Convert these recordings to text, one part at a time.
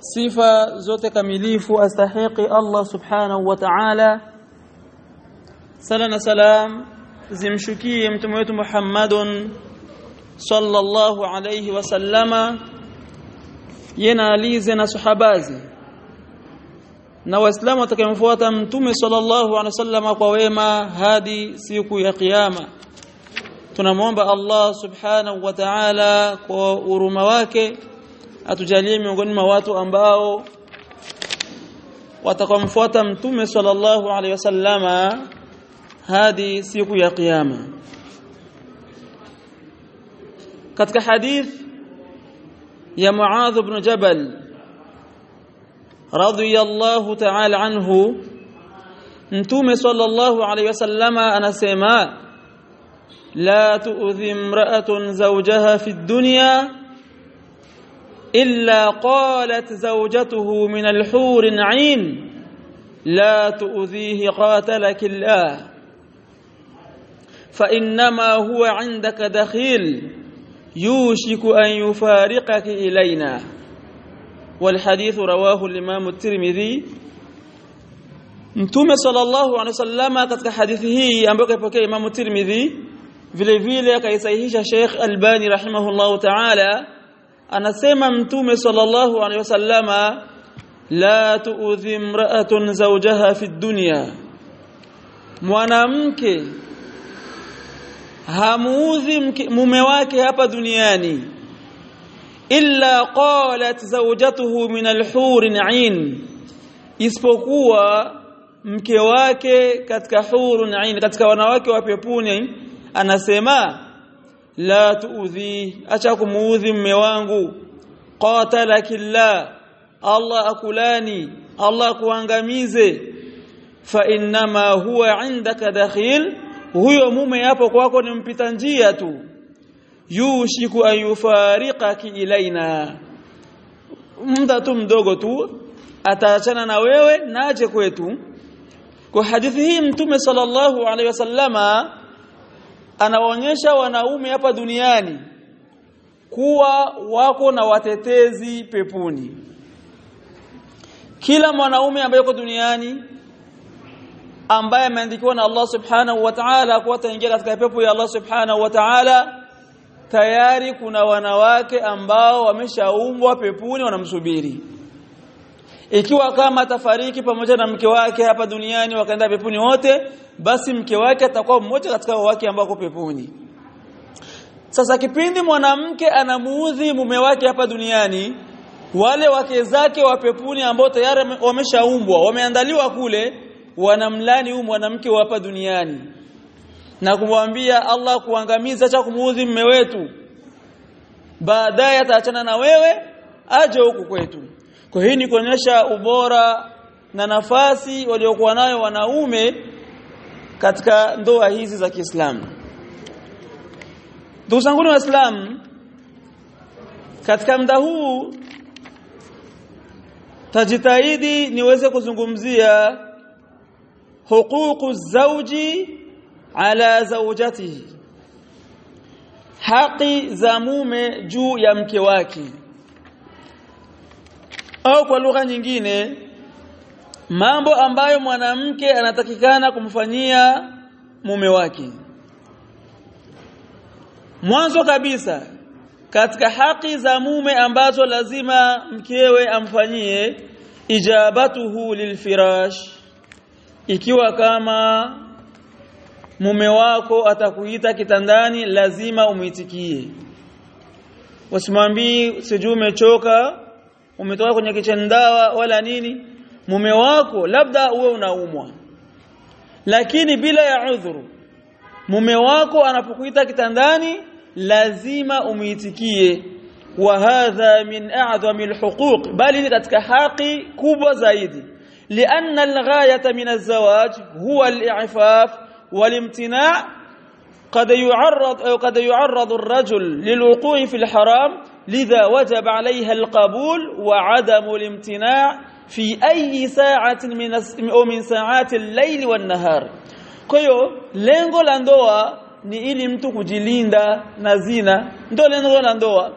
sifa zote kamilifu astahiqi Allah subhanahu wa ta'ala. Sala na salam zimshukie mtume wetu Muhammadun sallallahu alayhi wasallama yena alize na sahabazi. Na waislamu watakayemfuata mtume sallallahu alaihi wasallama kwa wema hadi siku ya kiyama. Tunamwomba Allah subhanahu wa ta'ala kwa huruma wake atujalie miongoni mwa watu ambao watakamfuata mtume sallallahu alaihi wasallama hadi siku ya kiyama katika hadith ya Muadh ibn Jabal radiyallahu ta'ala anhu mtume sallallahu alaihi wasallama anasema la tu'dhi imra'atun zawjaha fi dunya إلا قالت زوجته من الحور عين لا تؤذيه قاتلك الله. فإنما هو عندك دخيل يوشك أن يفارقك إلينا. والحديث رواه الإمام الترمذي. نتومي صلى الله عليه وسلم كتك حديثه أمبوك بوكي الإمام الترمذي. في الفيلة كيسيهيش شيخ ألباني رحمه الله تعالى. Anasema Mtume sallallahu alaihi wasallama la tu'dhi imra'atun zawjaha fi dunya mwanamke hamuudhi mume wake hapa duniani illa qalat zawjatuhu min al-hur 'ain isipokuwa mke wake katika hurun 'ain katika wanawake wa peponi anasema la tuudhi acha kumuudhi mume wangu. Qatalakillah Allah akulani Allah kuangamize fa innama huwa 'indaka dakhil huyo mume hapo kwako ni mpita njia tu. Yushiku an yufariqaki ilaina muda tu mdogo tu ataachana na wewe naje kwetu. Kwa hadithi hii mtume sallallahu alaihi wasallama anawaonyesha wanaume hapa duniani kuwa wako na watetezi pepuni kila mwanaume ambaye yuko duniani ambaye ameandikiwa na Allah subhanahu wa ta'ala kuwa ataingia katika pepo ya Allah subhanahu wa ta'ala tayari kuna wanawake ambao wameshaumbwa pepuni wanamsubiri. Ikiwa kama atafariki pamoja na mke wake hapa duniani wakaenda peponi wote basi mke wake atakuwa mmoja katika wake ambao peponi. Sasa kipindi mwanamke anamuudhi mume wake hapa duniani wale wake zake wa peponi ambao tayari wameshaumbwa wameandaliwa kule wanamlani huyu mwanamke wa hapa duniani na kumwambia Allah kuangamiza cha kumuudhi mume wetu. Baadaye ataachana na wewe aje huku kwetu. Kwa hii ni kuonyesha ubora na nafasi waliokuwa nayo wanaume katika ndoa hizi za Kiislamu. Ndugu zangu waislamu katika muda huu tajitahidi niweze kuzungumzia huququ zawji ala zawjatihi haki za mume juu ya mke wake. Au kwa lugha nyingine mambo ambayo mwanamke anatakikana kumfanyia mume wake. Mwanzo kabisa katika haki za mume ambazo lazima mkewe amfanyie ijabatuhu lilfirash. Ikiwa kama mume wako atakuita kitandani lazima umwitikie. Usimwambii sijui umechoka umetoka kwenye kichendawa wala nini mume wako labda uwe unaumwa lakini bila ya udhuru mume wako anapokuita kitandani lazima umuitikie wa hadha min a'zami alhuquq bali ni katika haki kubwa zaidi لأن الغاية من الزواج هو الإعفاف والامتناع قد يعرض قد يعرض الرجل للوقوع في الحرام لذا وجب عليها القبول وعدم الامتناع fi ayi sa'atin min au min sa'ati al-layli nahar. Kwa hiyo lengo la ndoa ni ili mtu kujilinda na zina. Ndio lengo la ndoa.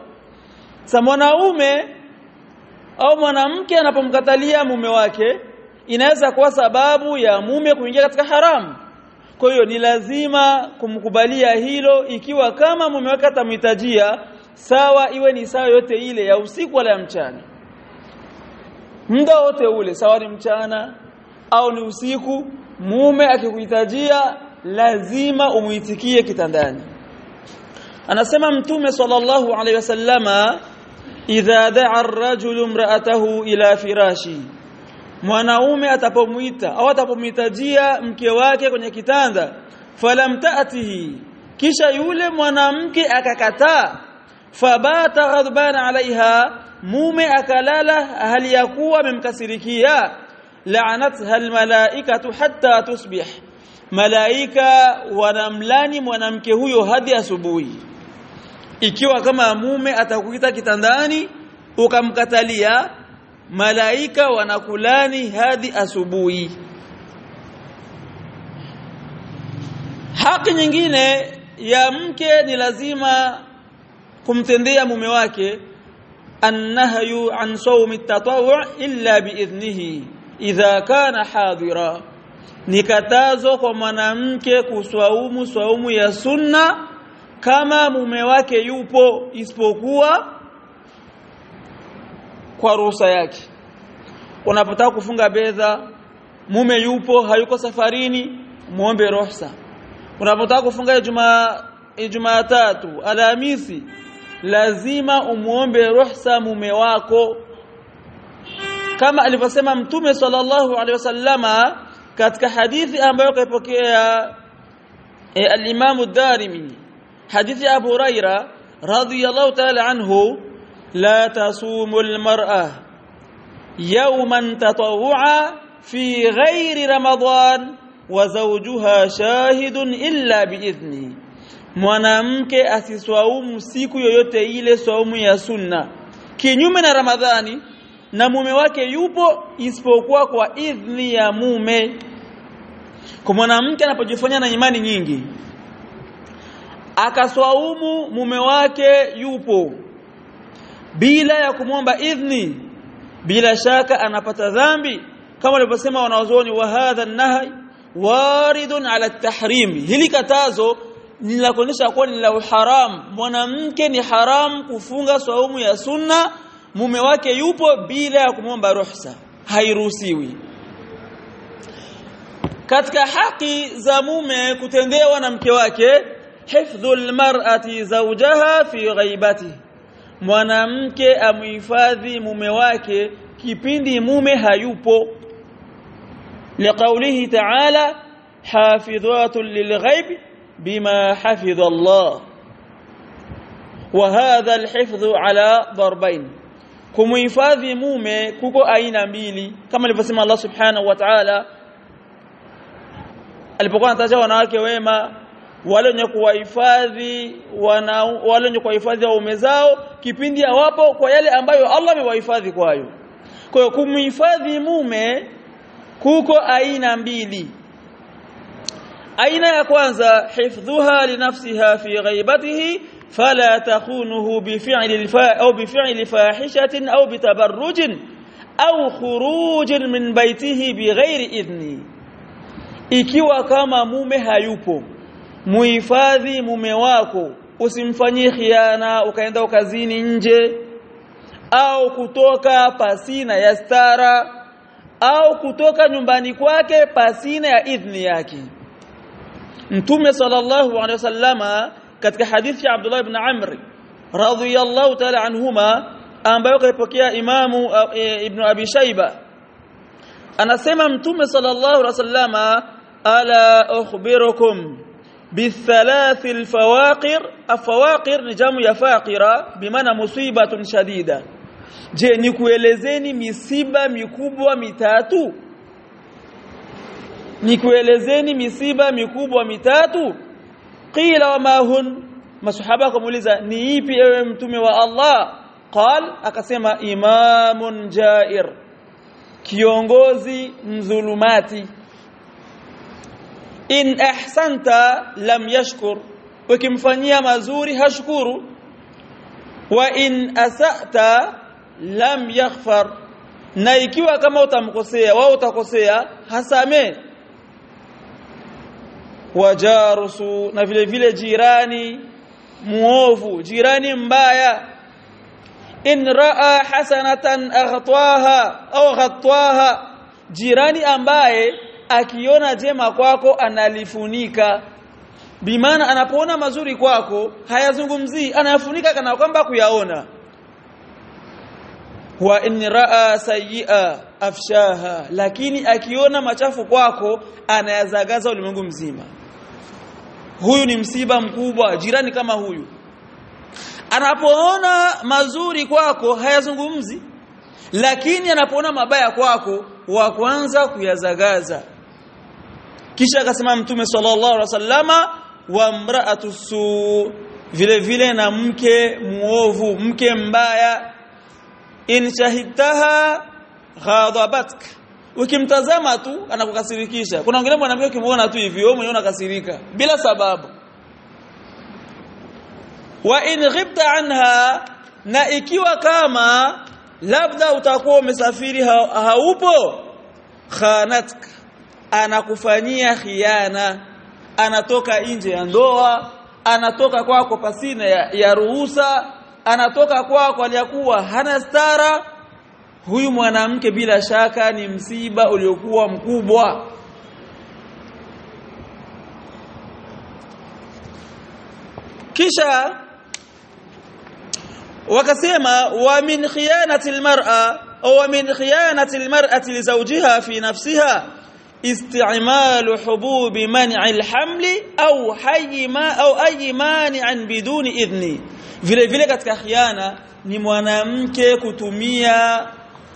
Sa mwanaume au mwanamke anapomkatalia mume wake inaweza kuwa sababu ya mume kuingia katika haramu kwa hiyo ni lazima kumkubalia hilo ikiwa kama mume wake atamhitajia sawa iwe ni sawa yote ile ya usiku wala ya mchana muda wote ule sawa ni mchana au ni usiku mume akikuhitajia lazima umuitikie kitandani. Anasema mtume sallallahu alaihi wasallama idha da'a ar-rajulu imra'atahu ila firashi. Mwanaume atapomuita au atapomhitajia mke wake kwenye kitanda falam ta'tihi kisha yule mwanamke akakataa fabata ghadban alaiha mume akalala hali ya kuwa amemkasirikia la'anatha almalaikatu hatta tusbih. Malaika wanamlani mwanamke huyo hadi asubuhi. Ikiwa kama mume atakuita kitandani ukamkatalia malaika wanakulani hadi asubuhi. Haki nyingine ya mke ni lazima kumtendea mume wake annahyu an sawmi at-tatawwu illa biidhnihi idha kana hadira ni katazo kwa mwanamke kuswaumu swaumu ya sunna kama mume wake yupo isipokuwa kwa ruhusa yake. Unapotaka kufunga bedha mume yupo hayuko safarini muombe ruhusa. Unapotaka kufunga Ijumaa Ijumaa tatu Alhamisi lazima umuombe ruhusa mume wako kama alivyosema mtume sallallahu alaihi wasallama katika hadithi ambayo kaipokea e, al-Imam ad-Darimi hadithi ya Abu Huraira radhiyallahu ta'ala anhu la tasumu al-mar'a yawman tatawwa fi ghairi ramadan wa zawjuha shahidun illa biidhni mwanamke asiswaumu siku yoyote ile swaumu ya sunna. Kinyume na ramadhani na mume wake yupo isipokuwa kwa idhni ya mume. Kwa mwanamke anapojifanya na imani nyingi akaswaumu mume wake yupo. Bila ya kumwomba idhni bila shaka anapata dhambi. Kama walivyosema wanazuoni wa hadha nahy waridun ala tahrim hili katazo la kuwa ni la haram mwanamke ni haram kufunga swaumu ya sunna mume wake yupo bila ya kumwomba ruhusa. Hairuhusiwi. Katika haki za mume kutendewa na mke wake hifdhul mar'ati zawjaha fi ghaibati. Mwanamke amuhifadhi mume wake kipindi mume hayupo. Liqaulihi ta'ala hafidhatun lilghaib bima hafidha Allah وهذا الحفظ على ضربين kumuhifadhi mume kuko aina mbili kama alivyosema Allah subhanahu wa ta'ala alipokuwa anataja wanawake wema wale wenye kuwahifadhi wale wenye kuwahifadhi waume zao kipindi hawapo kwa yale ambayo Allah amewahifadhi kwayo kwa hiyo kumhifadhi mume kuko aina mbili aina ya kwanza hifdhuha linafsiha fi ghaibatihi fala takhunuhu bifi'li au bifi'li fahishatin au bitabarrujin au khurujin min baitihi bighairi idhni. Ikiwa kama mume hayupo muhifadhi mume wako usimfanyie khiana ukaenda ukazini nje au kutoka pasina ya stara au kutoka nyumbani kwake pasina ya idhni yake. نتوم صلى الله عليه وسلم كتك حديث عبد الله بن عمري رضي الله تعالى عنهما أن بيقه بكيا إمام آه، إيه، ابن أبي شيبة. أنا سمع نتوم صلى الله عليه وسلم ألا أخبركم بالثلاث الفواقر الفواقر نجام يفاقر بمعنى مصيبة شديدة. جاء نكوي لزيني مصيبة مكوبة متاتو ni kuelezeni misiba mikubwa mitatu? Qila wama hun? Masahaba kumuliza ni ipi ewe mtume wa Allah? Qal akasema imamun jair kiongozi mzulumati. In ahsanta lam yashkur ukimfanyia mazuri hashukuru wa in asata lam yaghfar na ikiwa kama utamkosea wao utakosea hasame wajarusu na vile vile jirani muovu jirani mbaya. In raa hasanatan aghtwaha au ghatwaha jirani ambaye akiona jema kwako analifunika. Bimaana anapoona mazuri kwako hayazungumzii anayafunika kana kwamba kuyaona. Wa in raa sayia afshaha lakini akiona machafu kwako anayazagaza ulimwengu mzima huyu ni msiba mkubwa jirani kama huyu. Anapoona mazuri kwako hayazungumzi. Lakini anapoona mabaya kwako wa kwanza kuyazagaza. Kisha akasema mtume sallallahu alaihi wasallama wa mraatu su vile vile na mke muovu mke mbaya. In shahidtaha ghadabatka ukimtazama tu anakukasirikisha. Kuna wengine mwanamke ukimuona tu hivi wewe mwenyewe unakasirika. Bila sababu. Wa in ghibta anha na ikiwa kama labda utakuwa umesafiri ha haupo khanatk. Anakufanyia khiana. Anatoka nje ya ndoa. Anatoka kwako pasina ya, ya ruhusa. Anatoka kwako aliyakuwa hana stara huyu mwanamke bila shaka ni msiba uliokuwa mkubwa kisha wakasema wa min khiyanati almar'a au min khiyanati almar'ati li zawjiha fi nafsiha استعمال حبوب منع الحمل au hayy ma au ay mani'an biduni idhni vile vile katika khiana ni mwanamke kutumia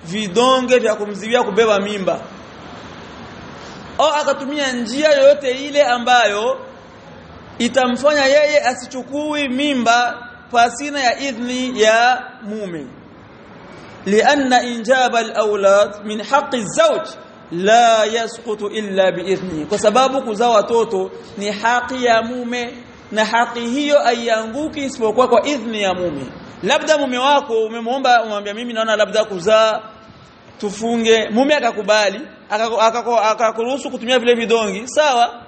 vidonge vya kumziwia kubeba mimba. Au akatumia njia yoyote ile ambayo itamfanya yeye asichukui mimba pasina ya idhni ya mume lianna injaba alawlad min haqqi zawj la yasqutu illa biidhni kwa sababu kuzaa watoto ni haki ya mume na haki hiyo haianguki isipokuwa kwa idhni ya mume. Labda mume wako umemwomba umwambia mimi naona labda kuzaa tufunge mume akakubali akakuruhusu kutumia vile vidongi sawa?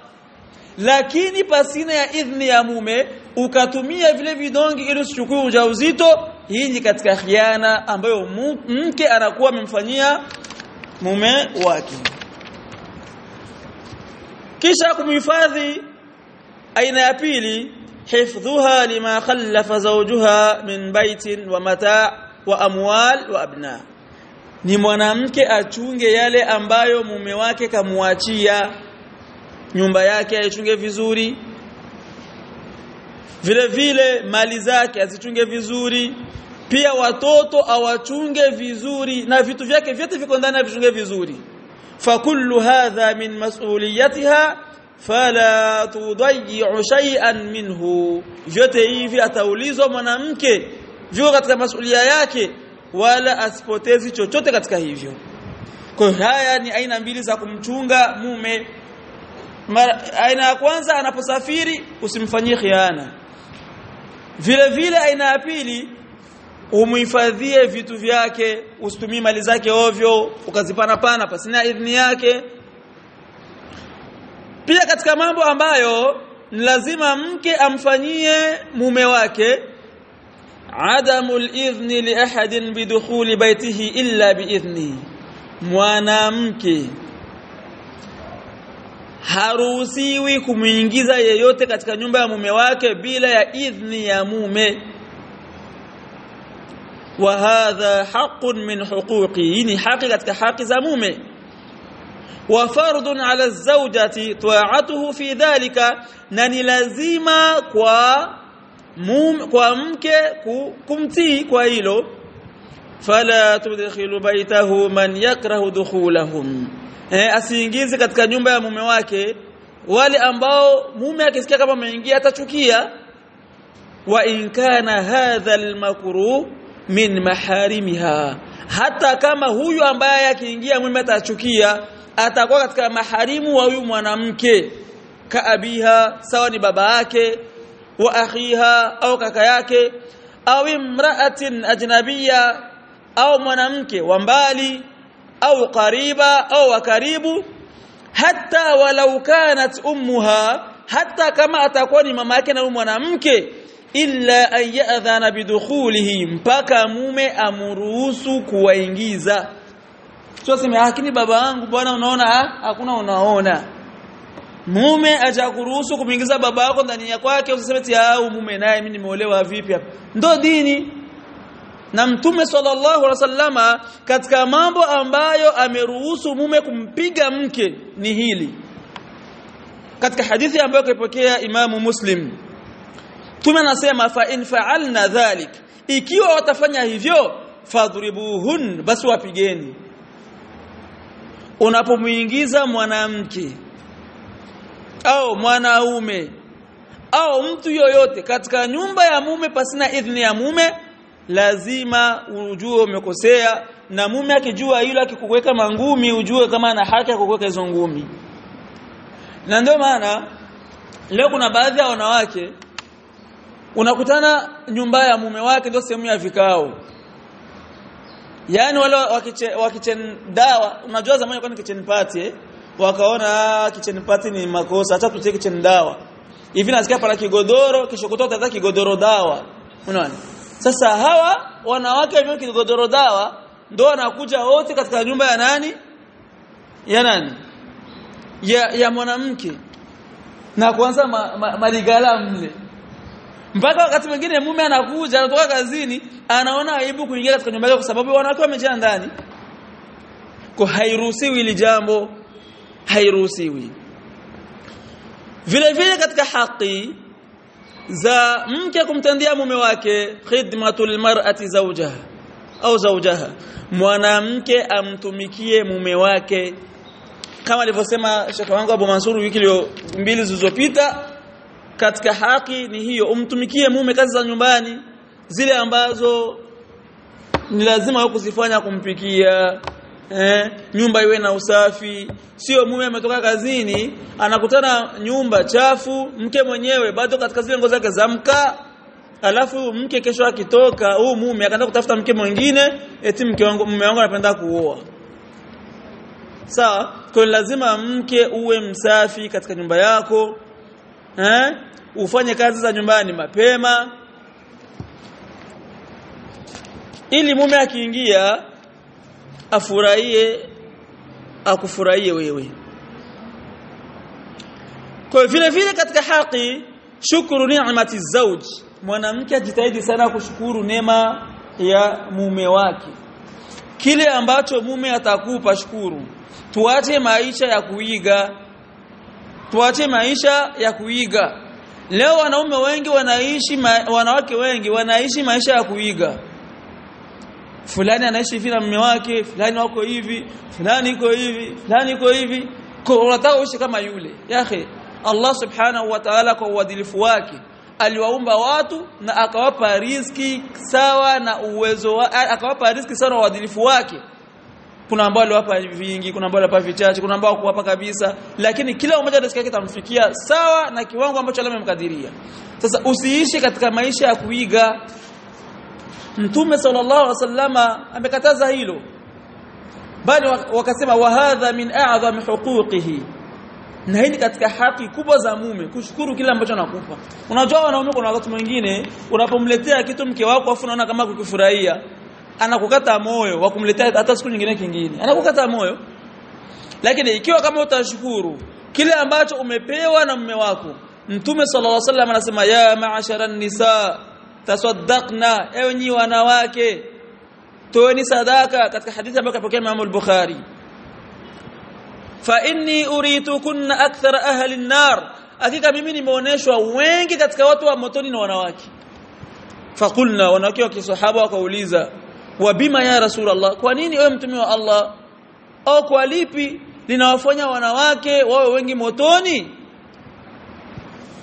Lakini pasina ya idhni ya mume ukatumia vile vidongi ili usichukue ujauzito hii ni katika khiana ambayo mke anakuwa amemfanyia mume wake. Kisha kumhifadhi aina ya pili hifdhuha lima khallafa zawjuha min baitin wa mata wa amwal wa abna ni mwanamke achunge yale ambayo mume wake kamuachia. Nyumba yake aichunge vizuri. Vile vile mali zake azichunge vizuri. Pia watoto awachunge vizuri na vitu vyake vyote viko ndani avichunge vizuri. Fakullu hadha min mas'uliyatiha fala tudayyi'u shay'an minhu. Vyote hivi ataulizwa mwanamke. Viko katika masulia yake wala asipotezi chochote katika hivyo. Kwa haya ni aina mbili za kumchunga mume. Mara, aina ya kwanza anaposafiri usimfanyie khiana. Vile vile aina ya pili umuhifadhie vitu vyake usitumie mali zake ovyo ukazipana pana pasina idhini yake. Pia katika mambo ambayo ni lazima mke amfanyie mume wake al-idhni li ahadin bidukhuli baitihi illa biidhni mwanamke haruhusiwi kumuingiza yeyote katika nyumba ya mume wake bila ya idhni ya mume wa hadha haqqun min huquqi ni haki katika haki za mume wa fardun ala zawjati ta'atuhu fi dhalika na ni lazima kwa mume kwa mke kumtii kwa hilo fala tudkhilu baitahu man yakrahu dukhulahum. Eh asiingize katika nyumba ya mume wake. Wale ambao mume akisikia kama ameingia atachukia. Wa in kana hadha almakruh min maharimiha. Hata kama huyu ambaye akiingia mume atachukia atakuwa katika maharimu wa huyu mwanamke. Ka abiha sawa ni baba yake wa akhiha au kaka yake au imra'atin ajnabiyya au mwanamke wa mbali au qariba au wa karibu hata walau kanat ummuha hata kama atakuwa ni mama yake na mwanamke illa an ya'dhana bidukhulihi mpaka mume amruhusu kuwaingiza. Sio sema lakini baba wangu bwana unaona hakuna unaona mume ajakuruhusu kumwingiza baba yako ndani ya kwake usiseme ti au mume naye mimi nimeolewa vipi hapa? Ndo dini. Na mtume sallallahu alaihi wasallama katika mambo ambayo ameruhusu mume kumpiga mke ni hili. Katika hadithi ambayo kaipokea imamu muslim Mtume anasema fa in fa'alna dhalik ikiwa watafanya hivyo fadhribuhun basi wapigeni. Unapomuingiza mwanamke au mwanaume au mtu yoyote katika nyumba ya mume pasina idhini ya mume lazima ujue umekosea na mume akijua hilo akikuweka mangumi ujue kama ana haki ya kukuweka hizo ngumi na ndio maana leo kuna baadhi ya wanawake unakutana nyumba ya mume wake ndio sehemu ya vikao yani wale wakiche, wakichen dawa unajua zamani kwa kitchen party eh? Wakaona kitchen party ni makosa hata tutie kitchen dawa. Hivi nasikia pala kigodoro kisha kutoka tata kigodoro dawa. Unaona? Sasa hawa wanawake wa kigodoro dawa ndio wanakuja wote katika nyumba ya nani? Ya nani? Ya, ya mwanamke. Na kuanza maligala ma, ma mle. Mpaka wakati mwingine mume anakuja anatoka kazini anaona aibu kuingia katika nyumba yake kwa sababu wanawake wamejaa ndani. Kwa hairuhusiwi jambo hairuhusiwi. Vile vile katika haki za mke kumtendia mume wake khidmatul mar'ati zawjaha au zawjaha mwanamke amtumikie mume wake. Kama alivyosema shaka wangu Abu Mansur wiki leo mbili zilizopita katika haki ni hiyo umtumikie mume kazi za nyumbani zile ambazo ni lazima kuzifanya kumpikia eh, nyumba iwe na usafi. Sio mume ametoka kazini anakutana nyumba chafu mke mwenyewe bado katika zile nguo zake za mkaa alafu mke kesho akitoka huu mume akaenda kutafuta mke mwingine eti mke wangu mume wangu anapenda kuoa. Sawa? Kwa lazima mke uwe msafi katika nyumba yako. Eh ufanye kazi za nyumbani mapema. Ili mume akiingia afurahie akufurahie wewe. Kwa vile vile katika haki shukuru ni'mati zawj. Mwanamke ajitahidi sana kushukuru neema ya mume wake. Kile ambacho mume atakupa shukuru. Tuache maisha ya kuiga. Tuache maisha ya kuiga. Leo wanaume wengi wanaishi wanawake wengi wanaishi maisha ya kuiga fulani anaishi hivi na mume wake fulani wako hivi fulani iko hivi fulani iko hivi. Kwa unataka uishi kama yule. Yahe Allah subhanahu wa ta'ala kwa uadilifu wake aliwaumba watu na akawapa riziki sawa na uwezo wa, akawapa riziki sawa na uadilifu wake. Kuna ambao aliwapa vingi kuna ambao aliwapa vichache kuna ambao kuwapa kabisa. Lakini kila mmoja riziki yake tamfikia sawa na kiwango ambacho Allah amemkadiria. Sasa usiishi katika maisha ya kuiga Mtume sallallahu alaihi wasallama amekataza hilo. Bali wakasema wa hadha min a'zami huquqihi. Na hii ni katika haki kubwa za mume kushukuru kila ambacho anakupa. Unajua wanaume kuna wakati mwingine unapomletea kitu mke wako afu unaona kama kukifurahia anakukata moyo wa kumletea hata siku nyingine kingine. Anakukata moyo. Lakini ikiwa kama utashukuru kile ambacho umepewa na mume wako mtume sallallahu alaihi wasallam anasema ya ma'ashara nisa تصدقنا أيوني ونواك توني صداقة كتك حديث أبوك أبوك إمام البخاري. فإني أريتكن أكثر أهل النار. أكيد ميميني مونيشوا وينكي كتك واتوا متوني ونواك فقلنا ونواك وكي صحابة وكوليزة وبما يا رسول الله؟ كونيني أمتمي الله؟ أو كواليبي؟ لنوفونا ونواك ووينكي متوني؟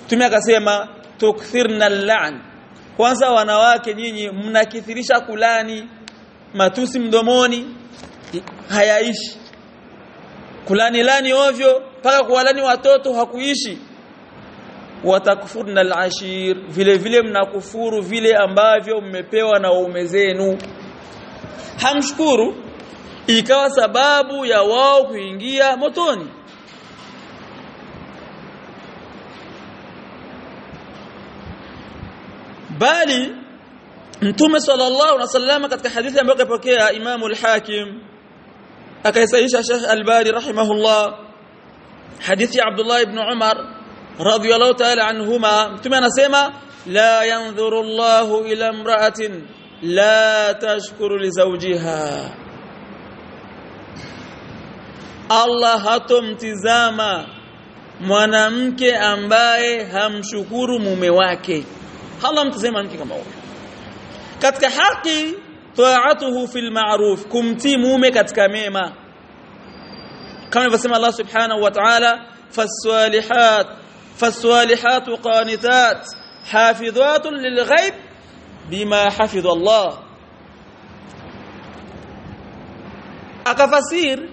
تمي أكسيما تكثرنا اللعن. Kwanza wanawake nyinyi mnakithirisha kulani matusi mdomoni hayaishi. Kulani lani ovyo mpaka kuwalani watoto hakuishi. Watakfurna alashir vile vile mnakufuru vile ambavyo mmepewa na waume zenu. Hamshukuru ikawa sababu ya wao kuingia motoni bali mtume sallallahu alaihi wasallam katika hadithi ambayo kapokea Imam al-Hakim akaisaisha Sheikh Albani rahimahullah hadithi Abdullah ibn Umar radiyallahu ta'ala anhuma mtume anasema la yanzuru Allahu ila imra'atin la tashkuru li zawjiha Allah hatomtizama mwanamke ambaye hamshukuru mume wake Allah mtazama mke kama huyo katika haki taatuhu fil ma'ruf kumtii mume katika mema kama alivyosema Allah subhanahu wa ta'ala faswalihat faswalihat qanitat hafidhatun lilghaib bima hafidha Allah akafasir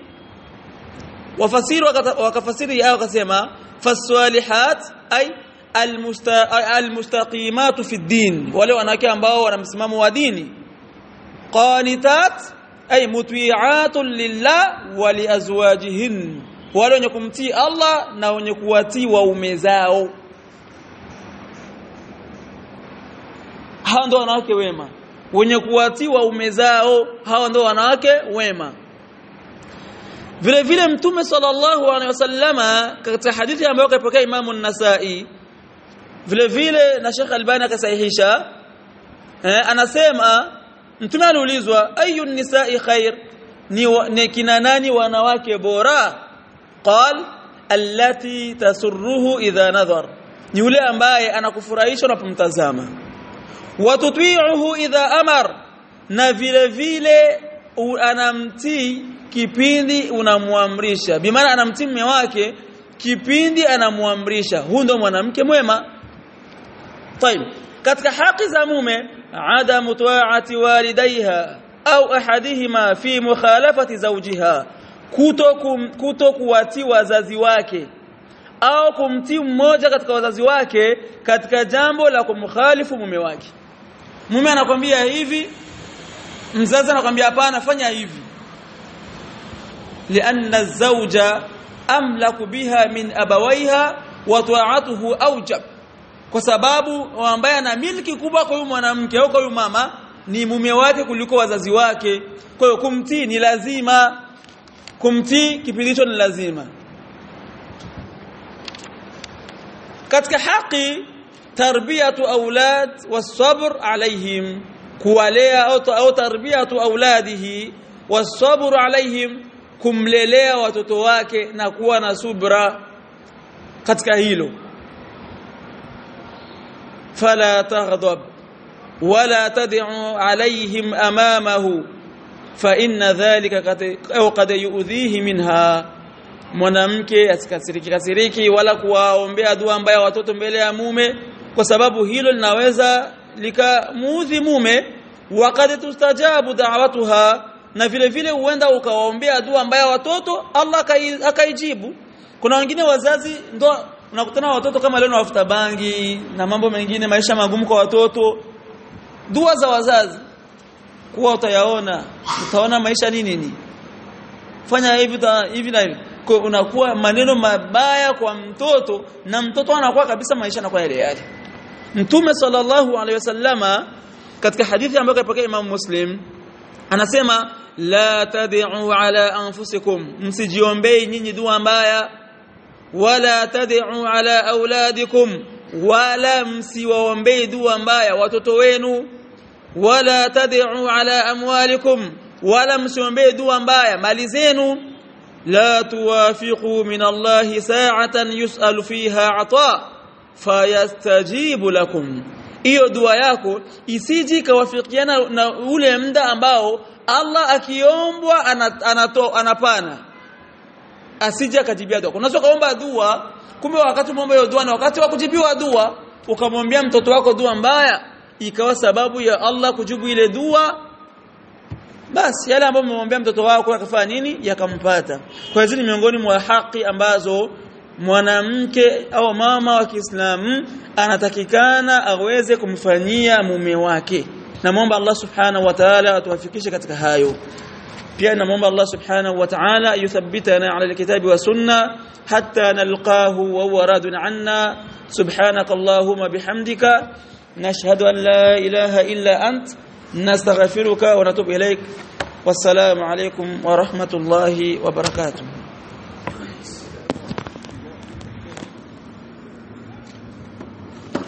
wafasiri wakafasiri au akasema faswalihat ay din wale wanawake ambao wana msimamo wa dini qanitat ay muti'atun lillah wa liazwajihin wale wenye kumtii Allah na wenye kuwatii waume zao hao ndio wanawake wema wenye kuwatii waume zao hao ndio wanawake wema vile vile mtume sallallahu alaihi wasallama katika hadithi ambayo kaipokea Imam an-Nasa'i vile vile na Sheikh Albani akasahihisha eh, anasema mtume aliulizwa ayu nisa'i khair? Ni, ni kina nani wanawake bora? Qal allati tasurruhu idha nadhar. Ni yule ambaye anakufurahisha unapomtazama watuti'uhu idha amar? Na vile vile anamtii kipindi unamwamrisha. Bimaana anamtii mume wake kipindi anamwamrisha. Huyo ndo mwanamke mwema طيب كتك حق زموم عدم طاعة والديها أو أحدهما في مخالفة زوجها. كتك واتي وززواك أو كمتي موجة كتك وززواك كتك جامبو لكم مخالف مميواك mume anakwambia hivi mzazi anakwambia hapana fanya hivi lianna zauja amlaku biha min abawaiha wa taatuhu أوجب. Kwa sababu ambaye ana milki kubwa kwa huyu mwanamke au kwa huyu mama ni mume wake kuliko wazazi wake. Kwa hiyo kumtii ni lazima. Kumtii kipindi hicho ni lazima. Katika haki tarbiyatu aulad wasabr alaihim kuwalea au tarbiyatu auladihi wasabr alaihim kumlelea watoto wake na kuwa na subra katika hilo fala ولا تدع عليهم امامه amamahu ذلك قد او qad يؤذيه minha mwanamke asikasiriki kasiriki wala kuwaombea dua mbaya watoto mbele ya mume kwa sababu hilo linaweza likamuudhi mume. Waqad tustajabu da'watuha na vile vile huenda ukawaombea dua mbaya watoto Allah akaijibu. Kuna wengine wazazi ndo unakutana watoto kama leo wafuta bangi na mambo mengine maisha magumu kwa watoto. Dua za wazazi kuwa utayaona utaona maisha nini. Fanya hivi hivi na hivi. Kwa unakuwa maneno mabaya kwa mtoto na mtoto anakuwa kabisa maisha yanakuwa yale yale Mtume sallallahu alaihi wasallama katika hadithi ambayo kaipokea Imam Muslim anasema la tad'u ala anfusikum. Msijiombei nyinyi dua mbaya ولا تدعوا على أولادكم ولا مسي وومبي دو ومبايا وتتوينو ولا تدعوا على أموالكم ولا مسي وومبي دو ومبايا ماليزينو لا توافقوا من الله ساعة يسأل فيها عطاء فيستجيب لكم. iyo dua yako isiji ikawafikiana na ule mda ambao allah akiombwa anato, anapana asije akajibia dua. Unaweza kaomba dua kumbe wakati umeomba hiyo dua na wakati wa kujibiwa dua ukamwambia mtoto wako dua mbaya ikawa sababu ya Allah kujibu ile dua basi yale ambayo umemwambia mtoto wako akafanya nini? Yakampata. Kwa hiyo ni miongoni mwa haki ambazo mwanamke au mama wa Kiislamu anatakikana aweze kumfanyia mume wake. Namuomba Allah subhanahu wa ta'ala atuwafikishe katika hayo pia namuomba Allah subhanahu wa ta'ala yuthabbitana ala alkitabi wa sunna hatta nalqahu wa huwa radun anna subhanaka allahumma bihamdika nashhadu an la ilaha illa ant nastaghfiruka wa natubu ilaik wassalamu alaykum wa rahmatullahi wa barakatuh